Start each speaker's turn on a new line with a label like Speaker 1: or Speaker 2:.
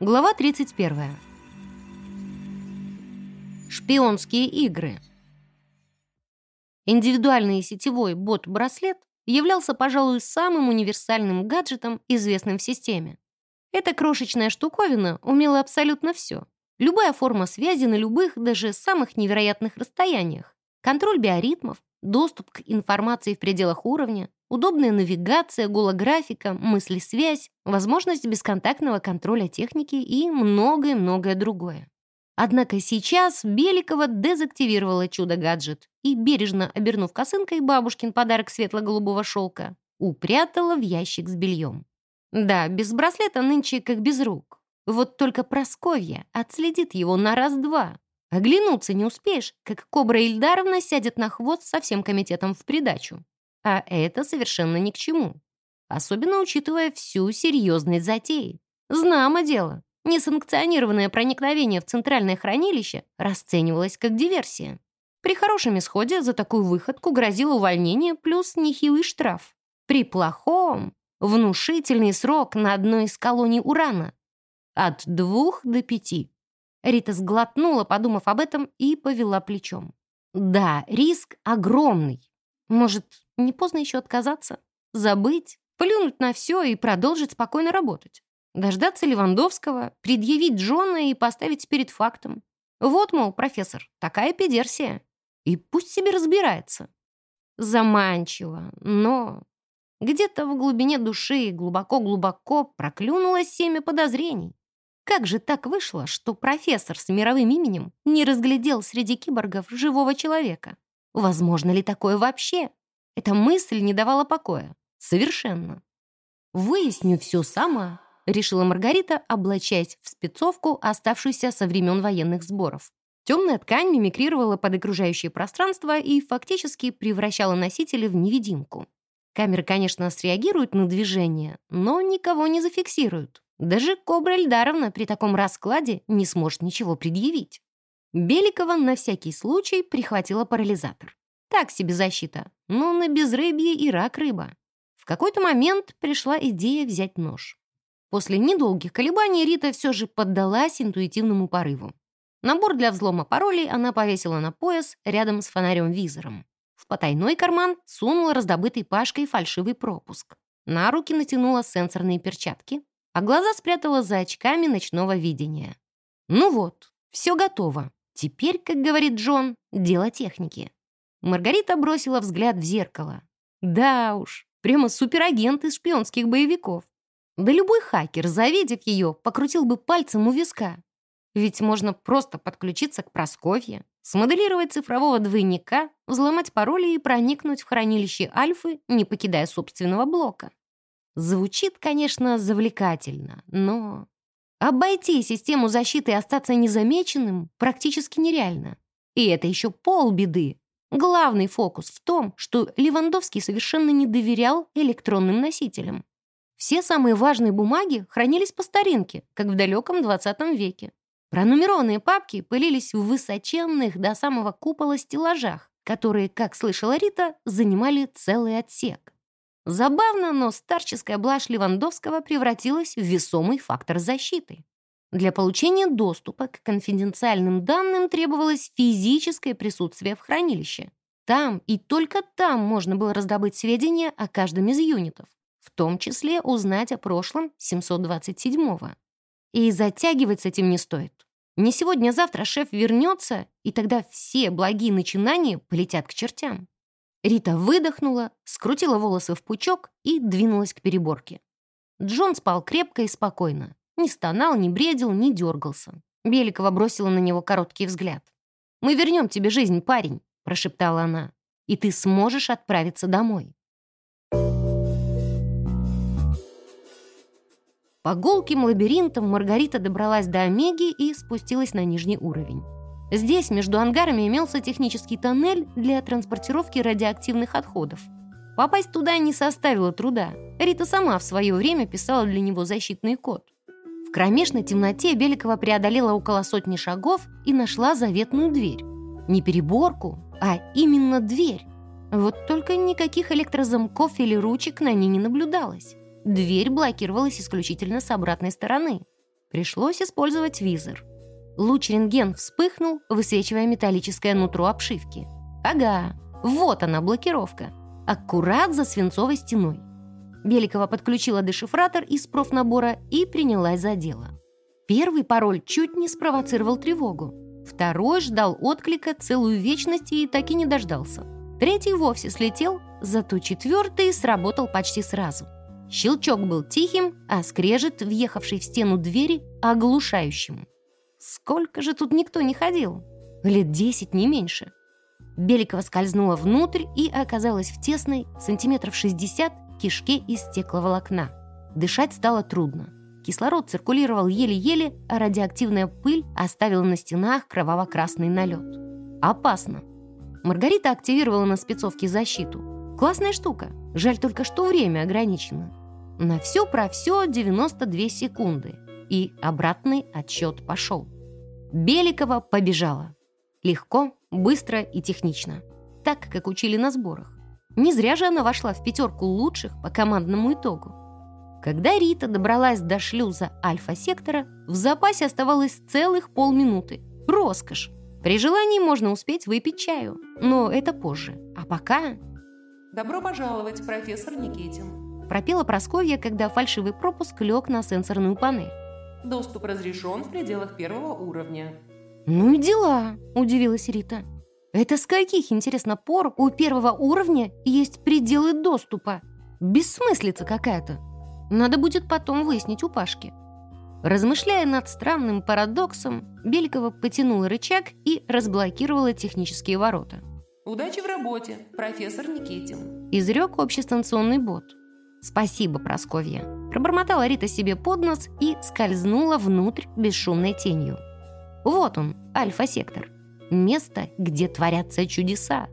Speaker 1: Глава 31. Шпионские игры. Индивидуальный сетевой бот-браслет являлся, пожалуй, самым универсальным гаджетом, известным в системе. Эта крошечная штуковина умела абсолютно все. Любая форма связи на любых, даже самых невероятных расстояниях. Контроль биоритмов, доступ к информации в пределах уровня, удобная навигация, голографика, мысли-связь, возможность бесконтактного контроля техники и многое-многое другое. Однако сейчас Беликова дезактивировала чудо-гаджет и, бережно обернув косынкой бабушкин подарок светло-голубого шелка, упрятала в ящик с бельем. Да, без браслета нынче как без рук. Вот только Просковья отследит его на раз-два. Оглянуться не успеешь, как Кобра Ильдаровна сядет на хвост со всем комитетом в придачу. А это совершенно ни к чему. Особенно учитывая всю серьезность затеи. Знамо дело. Несанкционированное проникновение в центральное хранилище расценивалось как диверсия. При хорошем исходе за такую выходку грозило увольнение плюс нехилый штраф. При плохом — внушительный срок на одной из колоний урана. От двух до пяти. Рита сглотнула, подумав об этом, и повела плечом. Да, риск огромный. Может, не поздно еще отказаться? Забыть? Плюнуть на все и продолжить спокойно работать? Дождаться Левандовского, предъявить Джона и поставить перед фактом. Вот, мол, профессор, такая педерсия. И пусть себе разбирается. Заманчиво, но... Где-то в глубине души глубоко-глубоко проклюнулось семя подозрений. Как же так вышло, что профессор с мировым именем не разглядел среди киборгов живого человека? Возможно ли такое вообще? Эта мысль не давала покоя. Совершенно. «Выясню все сама», — решила Маргарита, облачаясь в спецовку, оставшуюся со времен военных сборов. Темная ткань мимикрировала под окружающее пространство и фактически превращала носителя в невидимку. Камеры, конечно, среагируют на движение, но никого не зафиксируют. Даже Кобра Эльдаровна при таком раскладе не сможет ничего предъявить. Беликова на всякий случай прихватила парализатор. Так себе защита, но на безрыбье и рак рыба. В какой-то момент пришла идея взять нож. После недолгих колебаний Рита все же поддалась интуитивному порыву. Набор для взлома паролей она повесила на пояс рядом с фонарем-визором. В потайной карман сунула раздобытый Пашкой фальшивый пропуск. На руки натянула сенсорные перчатки, а глаза спрятала за очками ночного видения. Ну вот, все готово. Теперь, как говорит Джон, дело техники. Маргарита бросила взгляд в зеркало. Да уж, прямо суперагент из шпионских боевиков. Да любой хакер, завидев ее, покрутил бы пальцем у виска. Ведь можно просто подключиться к Просковье, смоделировать цифрового двойника, взломать пароли и проникнуть в хранилище Альфы, не покидая собственного блока. Звучит, конечно, завлекательно, но... Обойти систему защиты и остаться незамеченным практически нереально. И это еще полбеды. Главный фокус в том, что Левандовский совершенно не доверял электронным носителям. Все самые важные бумаги хранились по старинке, как в далеком 20 веке. Пронумерованные папки пылились в высоченных до самого купола стеллажах, которые, как слышала Рита, занимали целый отсек. Забавно, но старческая блажь Левандовского превратилась в весомый фактор защиты. Для получения доступа к конфиденциальным данным требовалось физическое присутствие в хранилище. Там и только там можно было раздобыть сведения о каждом из юнитов, в том числе узнать о прошлом 727-го. И затягивать с этим не стоит. Не сегодня-завтра шеф вернется, и тогда все благие начинания полетят к чертям. Рита выдохнула, скрутила волосы в пучок и двинулась к переборке. Джон спал крепко и спокойно. Не стонал, не бредил, не дергался. Беликова бросила на него короткий взгляд. «Мы вернем тебе жизнь, парень», — прошептала она. «И ты сможешь отправиться домой». По гулким лабиринтам Маргарита добралась до Омеги и спустилась на нижний уровень. Здесь между ангарами имелся технический тоннель для транспортировки радиоактивных отходов. Попасть туда не составило труда. Рита сама в свое время писала для него защитный код. В кромешной темноте Беликова преодолела около сотни шагов и нашла заветную дверь. Не переборку, а именно дверь. Вот только никаких электрозамков или ручек на ней не наблюдалось. Дверь блокировалась исключительно с обратной стороны. Пришлось использовать визор. Луч рентген вспыхнул, высвечивая металлическое нутро обшивки. Ага, вот она, блокировка. Аккурат за свинцовой стеной. Беликова подключила дешифратор из профнабора и принялась за дело. Первый пароль чуть не спровоцировал тревогу. Второй ждал отклика целую вечность и так и не дождался. Третий вовсе слетел, зато четвертый сработал почти сразу. Щелчок был тихим, а скрежет, въехавший в стену двери, оглушающим. Сколько же тут никто не ходил? Лет десять, не меньше. Беликова скользнула внутрь и оказалась в тесной, сантиметров 60, кишке из стекловолокна. Дышать стало трудно. Кислород циркулировал еле-еле, а радиоактивная пыль оставила на стенах кроваво-красный налет. Опасно. Маргарита активировала на спецовке защиту. Классная штука. Жаль только, что время ограничено. На все про все 92 секунды. И обратный отсчет пошел. Беликова побежала. Легко, быстро и технично. Так, как учили на сборах. Не зря же она вошла в пятерку лучших по командному итогу. Когда Рита добралась до шлюза альфа-сектора, в запасе оставалось целых полминуты. Роскошь. При желании можно успеть выпить чаю, но это позже. А пока...
Speaker 2: «Добро пожаловать, профессор Никитин»,
Speaker 1: пропела Просковья, когда фальшивый пропуск лег на сенсорную панель.
Speaker 2: «Доступ разрешен в пределах первого уровня».
Speaker 1: «Ну и дела», – удивилась Рита. «Это с каких, интересно, пор у первого уровня есть пределы доступа? Бессмыслица какая-то». Надо будет потом выяснить у Пашки. Размышляя над странным парадоксом, Белькова потянула рычаг и разблокировала технические ворота.
Speaker 2: «Удачи в работе, профессор Никитин», –
Speaker 1: изрек общестанционный бот. «Спасибо, Просковья», – пробормотала Рита себе под нос и скользнула внутрь бесшумной тенью. Вот он, альфа-сектор. Место, где творятся чудеса.